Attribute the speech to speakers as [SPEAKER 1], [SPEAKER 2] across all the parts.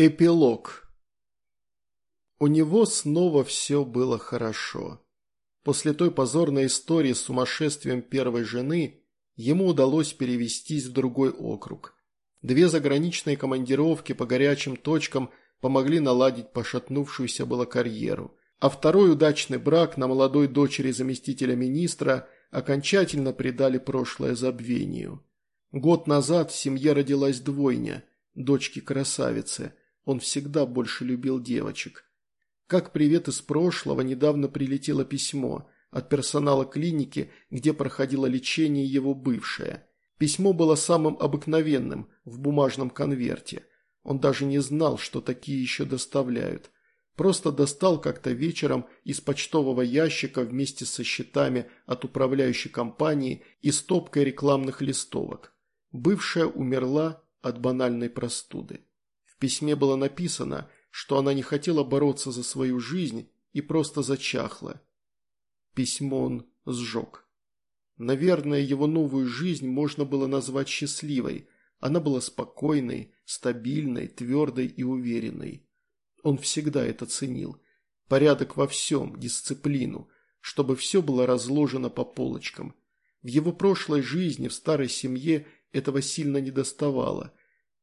[SPEAKER 1] Эпилог. У него снова все было хорошо. После той позорной истории с сумасшествием первой жены ему удалось перевестись в другой округ. Две заграничные командировки по горячим точкам помогли наладить пошатнувшуюся было карьеру, а второй удачный брак на молодой дочери заместителя министра окончательно придали прошлое забвению. Год назад в семье родилась двойня, дочки-красавицы – он всегда больше любил девочек. Как привет из прошлого, недавно прилетело письмо от персонала клиники, где проходило лечение его бывшая. Письмо было самым обыкновенным, в бумажном конверте. Он даже не знал, что такие еще доставляют. Просто достал как-то вечером из почтового ящика вместе со счетами от управляющей компании и стопкой рекламных листовок. Бывшая умерла от банальной простуды письме было написано, что она не хотела бороться за свою жизнь и просто зачахла. Письмо он сжег. Наверное, его новую жизнь можно было назвать счастливой. Она была спокойной, стабильной, твердой и уверенной. Он всегда это ценил. Порядок во всем, дисциплину, чтобы все было разложено по полочкам. В его прошлой жизни, в старой семье этого сильно недоставало.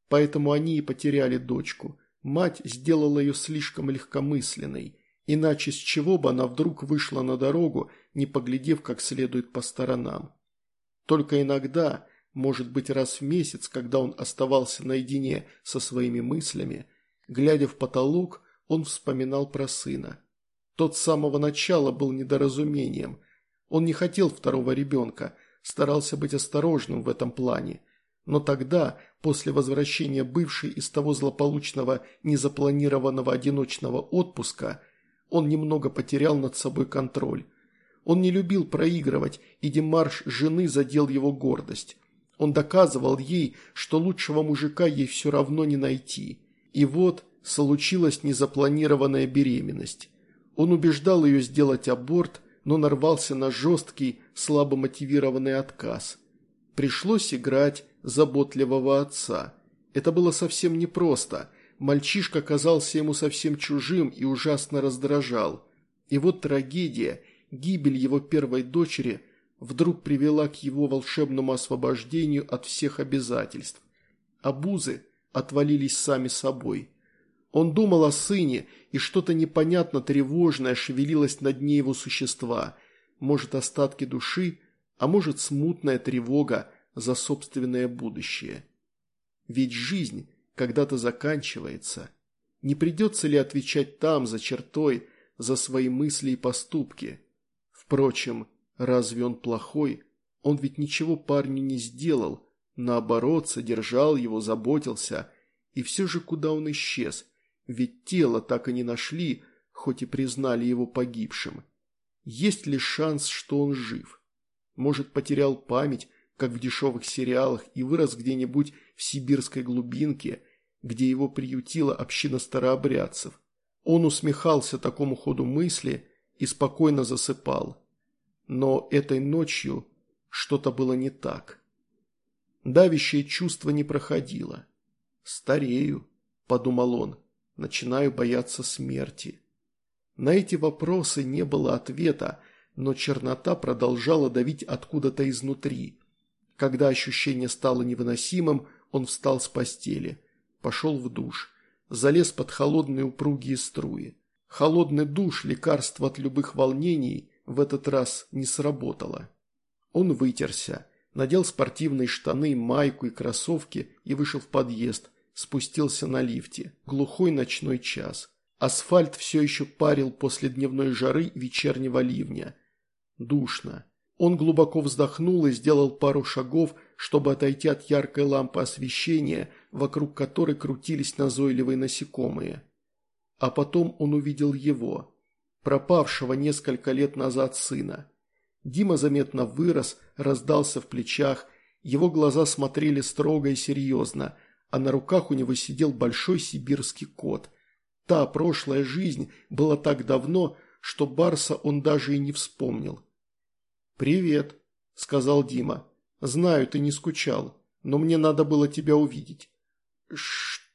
[SPEAKER 1] Поэтому они и потеряли дочку. Мать сделала ее слишком легкомысленной. Иначе с чего бы она вдруг вышла на дорогу, не поглядев как следует по сторонам. Только иногда, может быть раз в месяц, когда он оставался наедине со своими мыслями, глядя в потолок, он вспоминал про сына. Тот с самого начала был недоразумением. Он не хотел второго ребенка, старался быть осторожным в этом плане. Но тогда, после возвращения бывшей из того злополучного незапланированного одиночного отпуска, он немного потерял над собой контроль. Он не любил проигрывать, и демарш жены задел его гордость. Он доказывал ей, что лучшего мужика ей все равно не найти. И вот случилась незапланированная беременность. Он убеждал ее сделать аборт, но нарвался на жесткий, слабо мотивированный отказ. Пришлось играть заботливого отца. Это было совсем непросто. Мальчишка казался ему совсем чужим и ужасно раздражал. И вот трагедия, гибель его первой дочери вдруг привела к его волшебному освобождению от всех обязательств. Обузы отвалились сами собой. Он думал о сыне, и что-то непонятно тревожное шевелилось на дне его существа. Может, остатки души, а может, смутная тревога за собственное будущее. Ведь жизнь когда-то заканчивается. Не придется ли отвечать там, за чертой, за свои мысли и поступки? Впрочем, разве он плохой? Он ведь ничего парню не сделал, наоборот, содержал его, заботился. И все же куда он исчез? Ведь тело так и не нашли, хоть и признали его погибшим. Есть ли шанс, что он жив? Может, потерял память, как в дешевых сериалах, и вырос где-нибудь в сибирской глубинке, где его приютила община старообрядцев. Он усмехался такому ходу мысли и спокойно засыпал. Но этой ночью что-то было не так. Давящее чувство не проходило. «Старею», – подумал он, – «начинаю бояться смерти». На эти вопросы не было ответа, но чернота продолжала давить откуда-то изнутри. Когда ощущение стало невыносимым, он встал с постели, пошел в душ, залез под холодные упругие струи. Холодный душ, лекарство от любых волнений, в этот раз не сработало. Он вытерся, надел спортивные штаны, майку и кроссовки и вышел в подъезд, спустился на лифте. Глухой ночной час. Асфальт все еще парил после дневной жары вечернего ливня. Душно. Он глубоко вздохнул и сделал пару шагов, чтобы отойти от яркой лампы освещения, вокруг которой крутились назойливые насекомые. А потом он увидел его, пропавшего несколько лет назад сына. Дима заметно вырос, раздался в плечах, его глаза смотрели строго и серьезно, а на руках у него сидел большой сибирский кот. Та прошлая жизнь была так давно, что Барса он даже и не вспомнил. «Привет», – сказал Дима. «Знаю, ты не скучал, но мне надо было тебя увидеть». «Что?»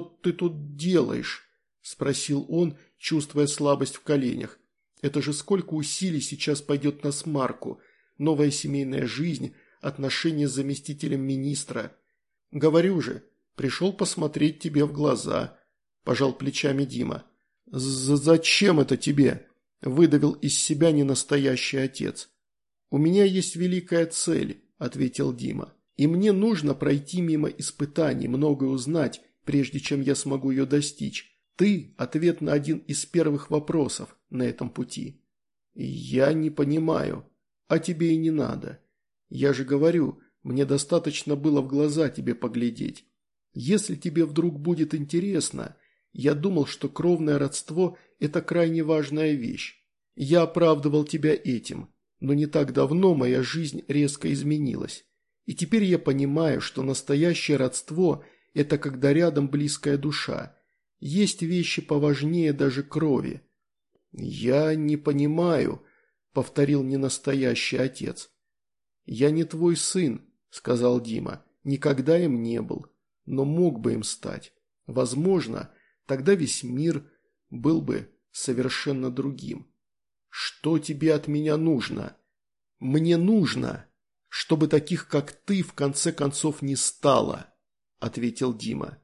[SPEAKER 1] ты тут делаешь?» – спросил он, чувствуя слабость в коленях. «Это же сколько усилий сейчас пойдет на смарку. Новая семейная жизнь, отношения с заместителем министра. Говорю же, пришел посмотреть тебе в глаза», – пожал плечами Дима. «Зачем это тебе?» – выдавил из себя ненастоящий отец. «У меня есть великая цель», – ответил Дима. «И мне нужно пройти мимо испытаний, многое узнать, прежде чем я смогу ее достичь. Ты – ответ на один из первых вопросов на этом пути. Я не понимаю, а тебе и не надо. Я же говорю, мне достаточно было в глаза тебе поглядеть. Если тебе вдруг будет интересно, я думал, что кровное родство – это крайне важная вещь. Я оправдывал тебя этим, но не так давно моя жизнь резко изменилась. И теперь я понимаю, что настоящее родство – это когда рядом близкая душа. Есть вещи поважнее даже крови. «Я не понимаю», – повторил ненастоящий отец. «Я не твой сын», – сказал Дима. «Никогда им не был, но мог бы им стать. Возможно, тогда весь мир был бы совершенно другим. Что тебе от меня нужно? Мне нужно, чтобы таких, как ты, в конце концов не стало». – ответил Дима.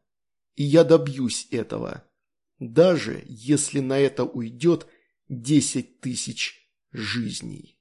[SPEAKER 1] «И я добьюсь этого, даже если на это уйдет десять тысяч жизней».